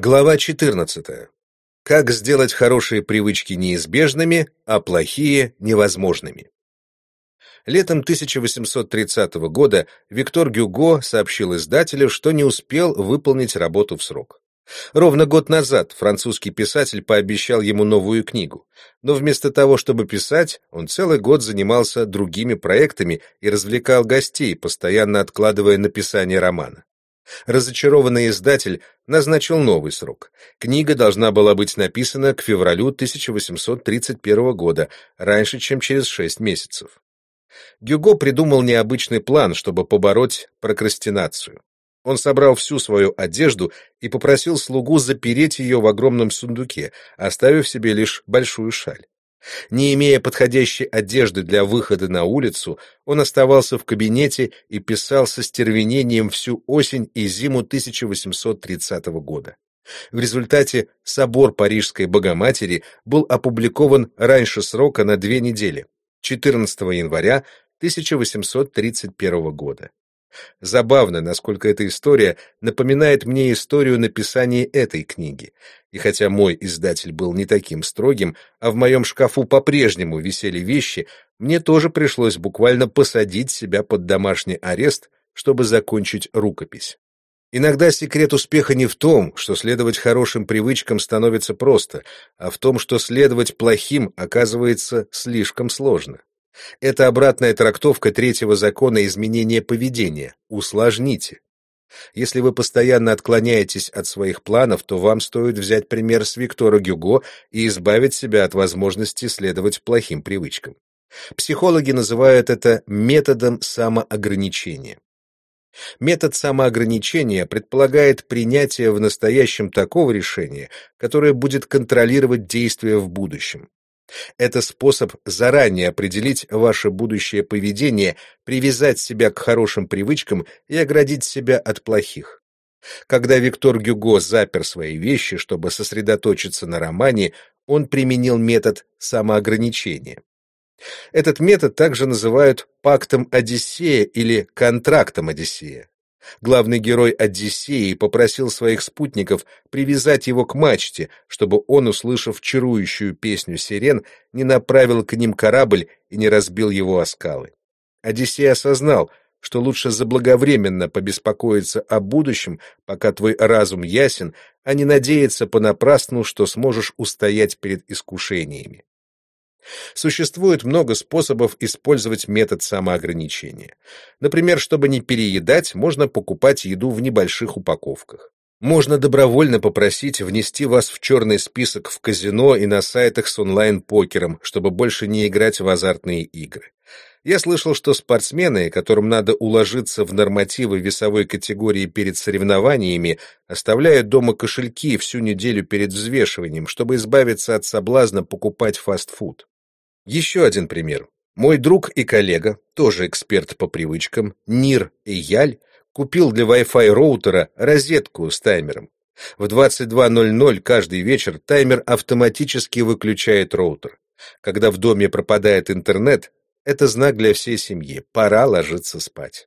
Глава 14. Как сделать хорошие привычки неизбежными, а плохие невозможными. Летом 1830 года Виктор Гюго сообщил издателю, что не успел выполнить работу в срок. Ровно год назад французский писатель пообещал ему новую книгу, но вместо того, чтобы писать, он целый год занимался другими проектами и развлекал гостей, постоянно откладывая написание романа. Разочарованный издатель назначил новый срок. Книга должна была быть написана к февралю 1831 года, раньше, чем через шесть месяцев. Гюго придумал необычный план, чтобы побороть прокрастинацию. Он собрал всю свою одежду и попросил слугу запереть ее в огромном сундуке, оставив себе лишь большую шаль. Не имея подходящей одежды для выхода на улицу, он оставался в кабинете и писал со стервенением всю осень и зиму 1830 года. В результате собор Парижской Богоматери был опубликован раньше срока на две недели, 14 января 1831 года. Забавно, насколько эта история напоминает мне историю написания этой книги. И хотя мой издатель был не таким строгим, а в моем шкафу по-прежнему висели вещи, мне тоже пришлось буквально посадить себя под домашний арест, чтобы закончить рукопись. Иногда секрет успеха не в том, что следовать хорошим привычкам становится просто, а в том, что следовать плохим оказывается слишком сложно. Это обратная трактовка третьего закона изменения поведения. Усложните. Если вы постоянно отклоняетесь от своих планов, то вам стоит взять пример с Виктора Гюго и избавить себя от возможности следовать плохим привычкам. Психологи называют это методом самоограничения. Метод самоограничения предполагает принятие в настоящем такого решения, которое будет контролировать действия в будущем. Это способ заранее определить ваше будущее поведение, привязать себя к хорошим привычкам и оградить себя от плохих. Когда Виктор Гюго запер свои вещи, чтобы сосредоточиться на романе, он применил метод самоограничения. Этот метод также называют пактом Одиссея или контрактом Одиссея. Главный герой Одиссеи попросил своих спутников привязать его к мачте, чтобы он, услышав чарующую песню сирен, не направил к ним корабль и не разбил его о скалы. Одиссей осознал, что лучше заблаговременно побеспокоиться о будущем, пока твой разум ясен, а не надеяться понапрасну, что сможешь устоять перед искушениями. Существует много способов использовать метод самоограничения. Например, чтобы не переедать, можно покупать еду в небольших упаковках. Можно добровольно попросить внести вас в черный список в казино и на сайтах с онлайн-покером, чтобы больше не играть в азартные игры. Я слышал, что спортсмены, которым надо уложиться в нормативы весовой категории перед соревнованиями, оставляют дома кошельки всю неделю перед взвешиванием, чтобы избавиться от соблазна покупать фастфуд. Еще один пример. Мой друг и коллега, тоже эксперт по привычкам, Нир и Яль, купил для Wi-Fi роутера розетку с таймером. В 22.00 каждый вечер таймер автоматически выключает роутер. Когда в доме пропадает интернет, это знак для всей семьи, пора ложиться спать.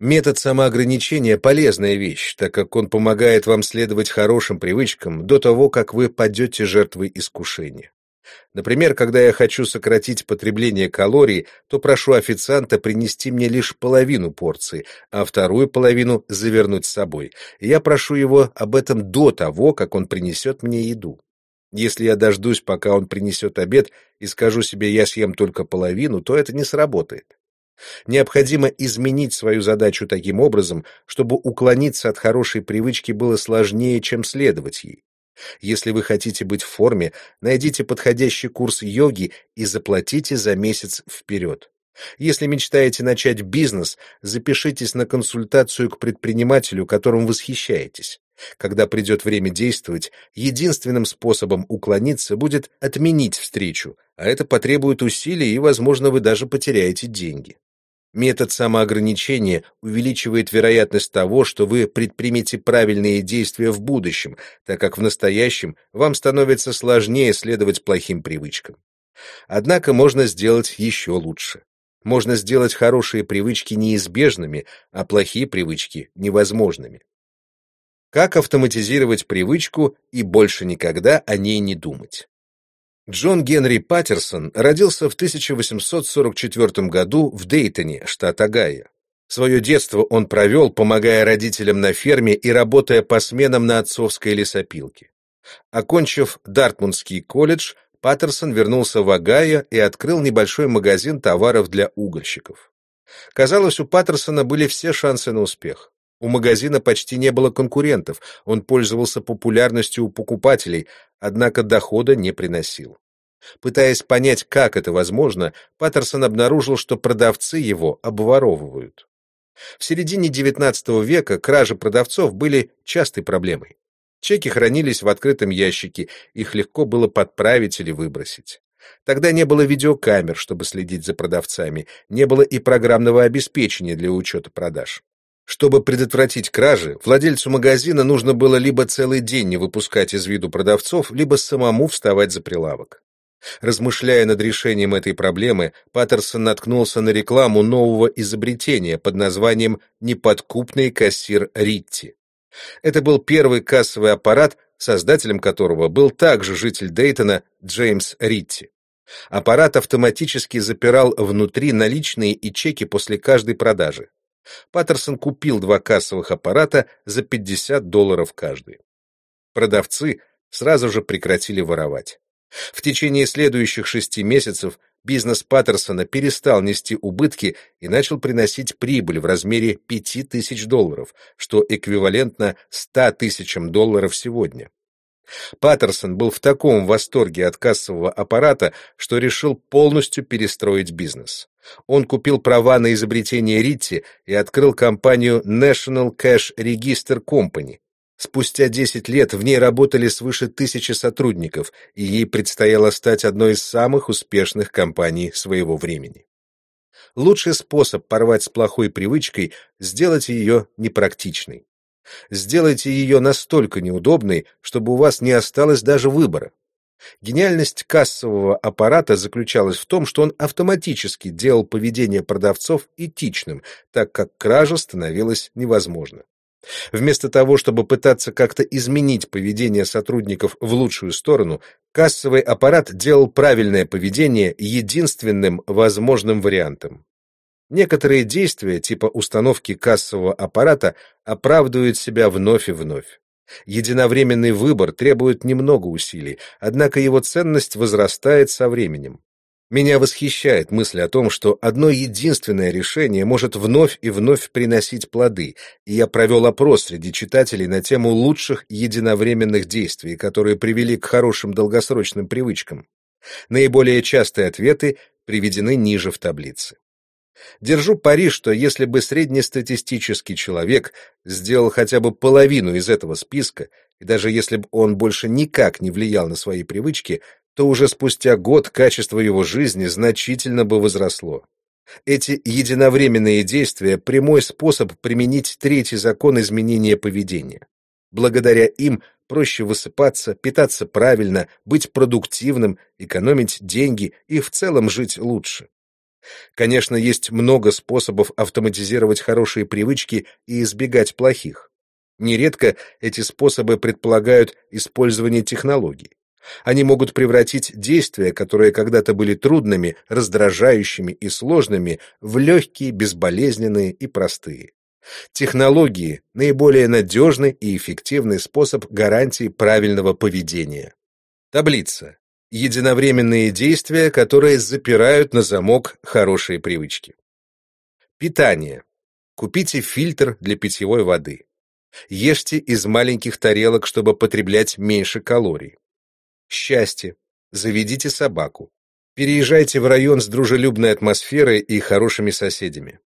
Метод самоограничения – полезная вещь, так как он помогает вам следовать хорошим привычкам до того, как вы падете жертвой искушения. Например, когда я хочу сократить потребление калорий, то прошу официанта принести мне лишь половину порции, а вторую половину завернуть с собой. Я прошу его об этом до того, как он принесет мне еду. Если я дождусь, пока он принесет обед, и скажу себе «я съем только половину», то это не сработает. Необходимо изменить свою задачу таким образом, чтобы уклониться от хорошей привычки было сложнее, чем следовать ей. Если вы хотите быть в форме, найдите подходящий курс йоги и заплатите за месяц вперед. Если мечтаете начать бизнес, запишитесь на консультацию к предпринимателю, которым восхищаетесь. Когда придет время действовать, единственным способом уклониться будет отменить встречу, а это потребует усилий и, возможно, вы даже потеряете деньги. Метод самоограничения увеличивает вероятность того, что вы предпримете правильные действия в будущем, так как в настоящем вам становится сложнее следовать плохим привычкам. Однако можно сделать еще лучше. Можно сделать хорошие привычки неизбежными, а плохие привычки невозможными. Как автоматизировать привычку и больше никогда о ней не думать. Джон Генри Паттерсон родился в 1844 году в Дейтоне, штат Огайо. Свое детство он провел, помогая родителям на ферме и работая по сменам на отцовской лесопилке. Окончив Дартмундский колледж, Паттерсон вернулся в Огайо и открыл небольшой магазин товаров для угольщиков. Казалось, у Паттерсона были все шансы на успех. У магазина почти не было конкурентов, он пользовался популярностью у покупателей, однако дохода не приносил. Пытаясь понять, как это возможно, Паттерсон обнаружил, что продавцы его обворовывают. В середине XIX века кражи продавцов были частой проблемой. Чеки хранились в открытом ящике, их легко было подправить или выбросить. Тогда не было видеокамер, чтобы следить за продавцами, не было и программного обеспечения для учета продаж. Чтобы предотвратить кражи, владельцу магазина нужно было либо целый день не выпускать из виду продавцов, либо самому вставать за прилавок. Размышляя над решением этой проблемы, Паттерсон наткнулся на рекламу нового изобретения под названием «Неподкупный кассир Ритти». Это был первый кассовый аппарат, создателем которого был также житель Дейтона Джеймс Ритти. Аппарат автоматически запирал внутри наличные и чеки после каждой продажи. Паттерсон купил два кассовых аппарата за 50 долларов каждый. Продавцы сразу же прекратили воровать. В течение следующих шести месяцев бизнес Паттерсона перестал нести убытки и начал приносить прибыль в размере 5000 долларов, что эквивалентно 100 тысячам долларов сегодня. Паттерсон был в таком восторге от кассового аппарата, что решил полностью перестроить бизнес. Он купил права на изобретение Ритти и открыл компанию National Cash Register Company, Спустя 10 лет в ней работали свыше тысячи сотрудников, и ей предстояло стать одной из самых успешных компаний своего времени. Лучший способ порвать с плохой привычкой – сделать ее непрактичной. Сделайте ее настолько неудобной, чтобы у вас не осталось даже выбора. Гениальность кассового аппарата заключалась в том, что он автоматически делал поведение продавцов этичным, так как кража становилась невозможна. Вместо того, чтобы пытаться как-то изменить поведение сотрудников в лучшую сторону, кассовый аппарат делал правильное поведение единственным возможным вариантом. Некоторые действия, типа установки кассового аппарата, оправдывают себя вновь и вновь. Единовременный выбор требует немного усилий, однако его ценность возрастает со временем. Меня восхищает мысль о том, что одно единственное решение может вновь и вновь приносить плоды, и я провел опрос среди читателей на тему лучших единовременных действий, которые привели к хорошим долгосрочным привычкам. Наиболее частые ответы приведены ниже в таблице. Держу пари, что если бы среднестатистический человек сделал хотя бы половину из этого списка, и даже если бы он больше никак не влиял на свои привычки, то уже спустя год качество его жизни значительно бы возросло. Эти единовременные действия – прямой способ применить третий закон изменения поведения. Благодаря им проще высыпаться, питаться правильно, быть продуктивным, экономить деньги и в целом жить лучше. Конечно, есть много способов автоматизировать хорошие привычки и избегать плохих. Нередко эти способы предполагают использование технологий. Они могут превратить действия, которые когда-то были трудными, раздражающими и сложными, в легкие, безболезненные и простые. Технологии – наиболее надежный и эффективный способ гарантии правильного поведения. Таблица. Единовременные действия, которые запирают на замок хорошие привычки. Питание. Купите фильтр для питьевой воды. Ешьте из маленьких тарелок, чтобы потреблять меньше калорий. Счастье. Заведите собаку. Переезжайте в район с дружелюбной атмосферой и хорошими соседями.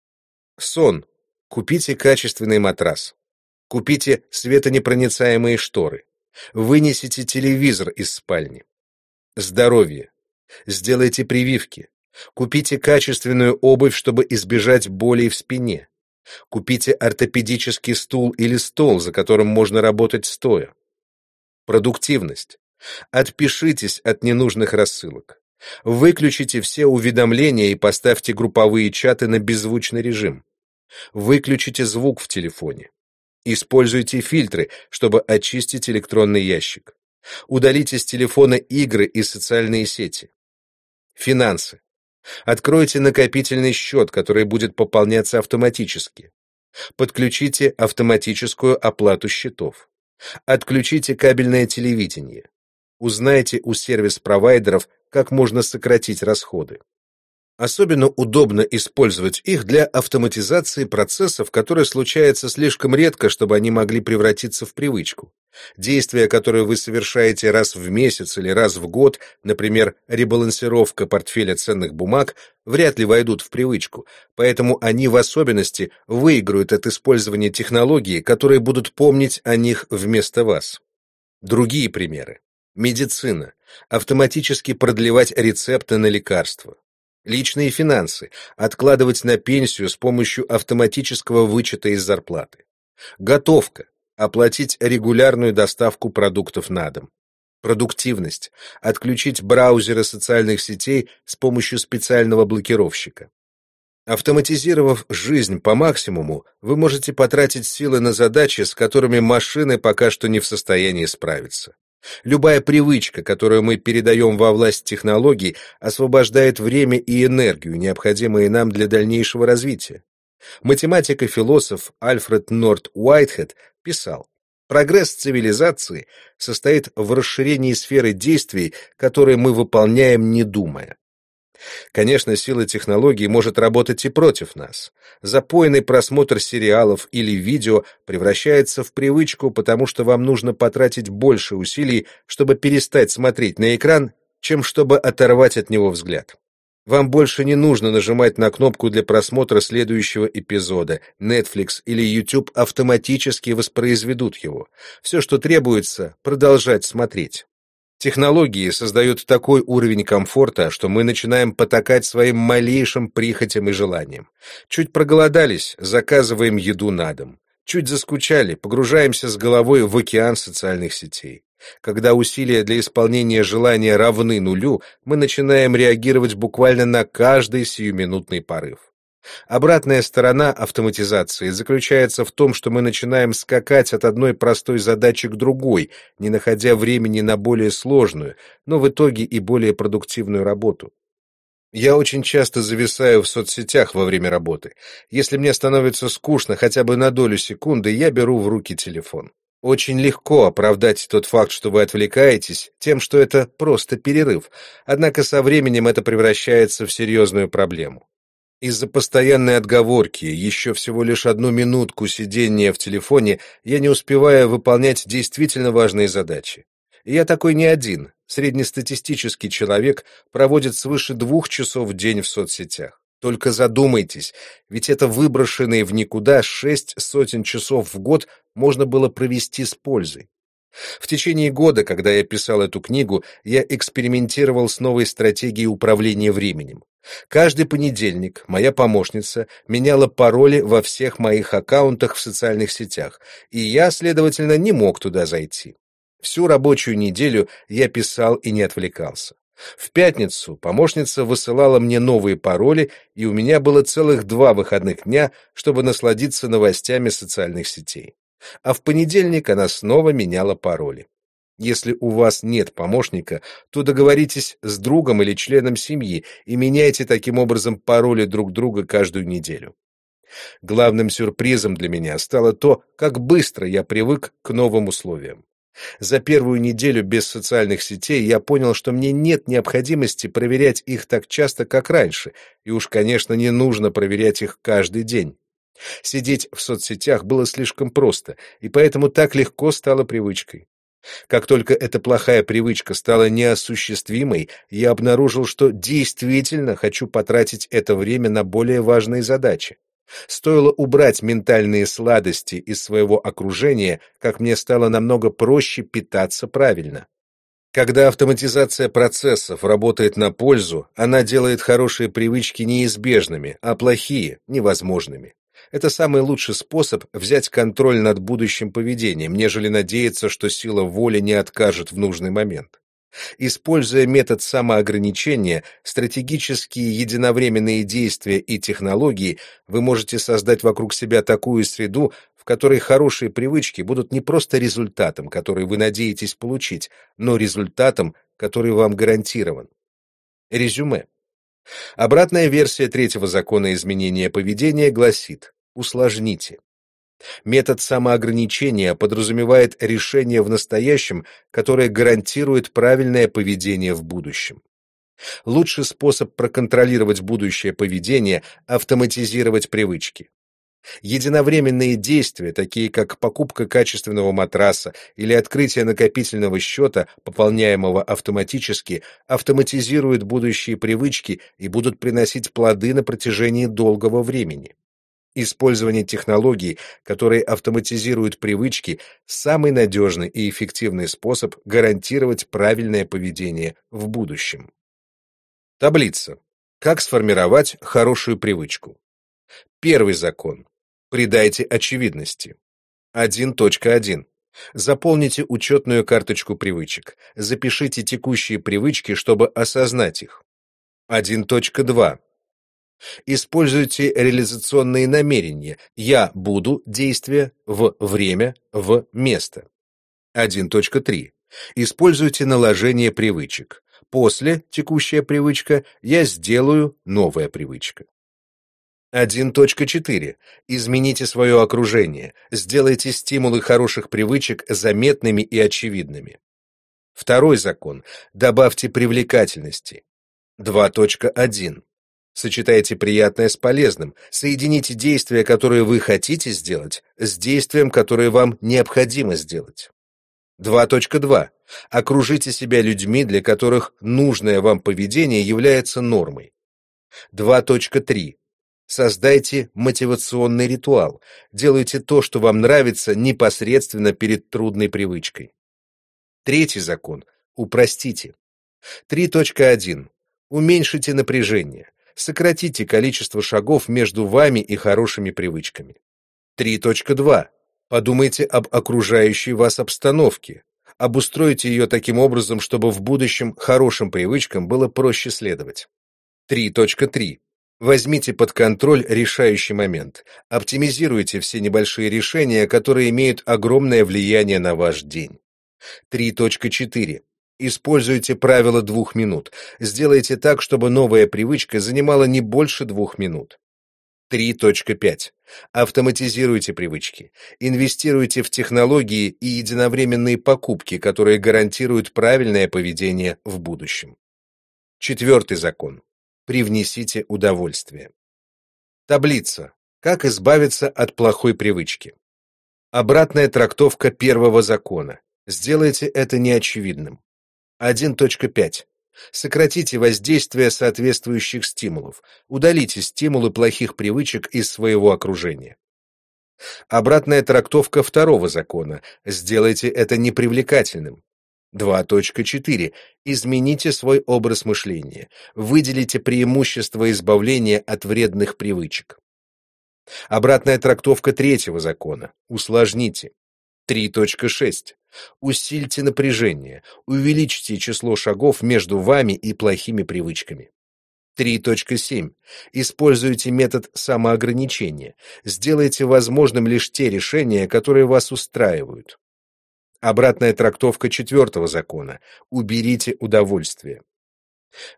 Сон. Купите качественный матрас. Купите светонепроницаемые шторы. Вынесите телевизор из спальни. Здоровье. Сделайте прививки. Купите качественную обувь, чтобы избежать болей в спине. Купите ортопедический стул или стол, за которым можно работать стоя. Продуктивность. Отпишитесь от ненужных рассылок. Выключите все уведомления и поставьте групповые чаты на беззвучный режим. Выключите звук в телефоне. Используйте фильтры, чтобы очистить электронный ящик. Удалите с телефона игры и социальные сети. Финансы. Откройте накопительный счет, который будет пополняться автоматически. Подключите автоматическую оплату счетов. Отключите кабельное телевидение. Узнайте у сервис-провайдеров, как можно сократить расходы. Особенно удобно использовать их для автоматизации процессов, которые случаются слишком редко, чтобы они могли превратиться в привычку. Действия, которые вы совершаете раз в месяц или раз в год, например, ребалансировка портфеля ценных бумаг, вряд ли войдут в привычку, поэтому они в особенности выиграют от использования технологий, которые будут помнить о них вместо вас. Другие примеры. Медицина. Автоматически продлевать рецепты на лекарства. Личные финансы. Откладывать на пенсию с помощью автоматического вычета из зарплаты. Готовка. Оплатить регулярную доставку продуктов на дом. Продуктивность. Отключить браузеры социальных сетей с помощью специального блокировщика. Автоматизировав жизнь по максимуму, вы можете потратить силы на задачи, с которыми машины пока что не в состоянии справиться. Любая привычка, которую мы передаем во власть технологий, освобождает время и энергию, необходимые нам для дальнейшего развития. Математик и философ Альфред Норт Уайтхед писал, Прогресс цивилизации состоит в расширении сферы действий, которые мы выполняем, не думая. Конечно, сила технологий может работать и против нас. Запойный просмотр сериалов или видео превращается в привычку, потому что вам нужно потратить больше усилий, чтобы перестать смотреть на экран, чем чтобы оторвать от него взгляд. Вам больше не нужно нажимать на кнопку для просмотра следующего эпизода. Netflix или YouTube автоматически воспроизведут его. Все, что требуется, продолжать смотреть. Технологии создают такой уровень комфорта, что мы начинаем потакать своим малейшим прихотям и желаниям. Чуть проголодались, заказываем еду на дом. Чуть заскучали, погружаемся с головой в океан социальных сетей. Когда усилия для исполнения желания равны нулю, мы начинаем реагировать буквально на каждый сиюминутный порыв. Обратная сторона автоматизации заключается в том, что мы начинаем скакать от одной простой задачи к другой, не находя времени на более сложную, но в итоге и более продуктивную работу. Я очень часто зависаю в соцсетях во время работы. Если мне становится скучно хотя бы на долю секунды, я беру в руки телефон. Очень легко оправдать тот факт, что вы отвлекаетесь, тем, что это просто перерыв, однако со временем это превращается в серьезную проблему. Из-за постоянной отговорки, еще всего лишь одну минутку сидения в телефоне, я не успеваю выполнять действительно важные задачи. И я такой не один. Среднестатистический человек проводит свыше двух часов в день в соцсетях. Только задумайтесь, ведь это выброшенные в никуда шесть сотен часов в год можно было провести с пользой. В течение года, когда я писал эту книгу, я экспериментировал с новой стратегией управления временем. Каждый понедельник моя помощница меняла пароли во всех моих аккаунтах в социальных сетях, и я, следовательно, не мог туда зайти. Всю рабочую неделю я писал и не отвлекался. В пятницу помощница высылала мне новые пароли, и у меня было целых два выходных дня, чтобы насладиться новостями социальных сетей. А в понедельник она снова меняла пароли. Если у вас нет помощника, то договоритесь с другом или членом семьи и меняйте таким образом пароли друг друга каждую неделю. Главным сюрпризом для меня стало то, как быстро я привык к новым условиям. За первую неделю без социальных сетей я понял, что мне нет необходимости проверять их так часто, как раньше, и уж, конечно, не нужно проверять их каждый день. Сидеть в соцсетях было слишком просто, и поэтому так легко стало привычкой. Как только эта плохая привычка стала неосуществимой, я обнаружил, что действительно хочу потратить это время на более важные задачи. Стоило убрать ментальные сладости из своего окружения, как мне стало намного проще питаться правильно. Когда автоматизация процессов работает на пользу, она делает хорошие привычки неизбежными, а плохие — невозможными. Это самый лучший способ взять контроль над будущим поведением, нежели надеяться, что сила воли не откажет в нужный момент. Используя метод самоограничения, стратегические единовременные действия и технологии, вы можете создать вокруг себя такую среду, в которой хорошие привычки будут не просто результатом, который вы надеетесь получить, но результатом, который вам гарантирован. Резюме. Обратная версия третьего закона изменения поведения гласит «усложните». Метод самоограничения подразумевает решение в настоящем, которое гарантирует правильное поведение в будущем. Лучший способ проконтролировать будущее поведение – автоматизировать привычки. Единовременные действия, такие как покупка качественного матраса или открытие накопительного счета, пополняемого автоматически, автоматизируют будущие привычки и будут приносить плоды на протяжении долгого времени. Использование технологий, которые автоматизируют привычки, самый надежный и эффективный способ гарантировать правильное поведение в будущем. Таблица. Как сформировать хорошую привычку? Первый закон. Придайте очевидности. 1.1. Заполните учетную карточку привычек. Запишите текущие привычки, чтобы осознать их. 1.2. Используйте реализационные намерения «я буду» действия в время, в место. 1.3. Используйте наложение привычек. После текущая привычка «я сделаю» новая привычка. 1.4. Измените свое окружение. Сделайте стимулы хороших привычек заметными и очевидными. Второй закон. Добавьте привлекательности. 2.1. Сочетайте приятное с полезным. Соедините действия, которые вы хотите сделать, с действием, которое вам необходимо сделать. 2.2. Окружите себя людьми, для которых нужное вам поведение является нормой. 2.3. Создайте мотивационный ритуал. Делайте то, что вам нравится, непосредственно перед трудной привычкой. Третий закон. Упростите. 3.1. Уменьшите напряжение. Сократите количество шагов между вами и хорошими привычками. 3.2. Подумайте об окружающей вас обстановке. Обустройте ее таким образом, чтобы в будущем хорошим привычкам было проще следовать. 3.3. Возьмите под контроль решающий момент. Оптимизируйте все небольшие решения, которые имеют огромное влияние на ваш день. 3.4. Используйте правило двух минут. Сделайте так, чтобы новая привычка занимала не больше двух минут. 3.5. Автоматизируйте привычки. Инвестируйте в технологии и единовременные покупки, которые гарантируют правильное поведение в будущем. Четвертый закон. Привнесите удовольствие. Таблица. Как избавиться от плохой привычки. Обратная трактовка первого закона. Сделайте это неочевидным. 1.5. Сократите воздействие соответствующих стимулов. Удалите стимулы плохих привычек из своего окружения. Обратная трактовка второго закона. Сделайте это непривлекательным. 2.4. Измените свой образ мышления. Выделите преимущества избавления от вредных привычек. Обратная трактовка третьего закона. Усложните. 3.6. Усильте напряжение, увеличьте число шагов между вами и плохими привычками. 3.7. Используйте метод самоограничения. Сделайте возможным лишь те решения, которые вас устраивают. Обратная трактовка четвертого закона. Уберите удовольствие.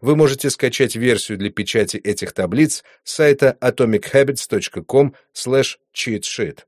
Вы можете скачать версию для печати этих таблиц с сайта atomichabits.com/cheatsheet.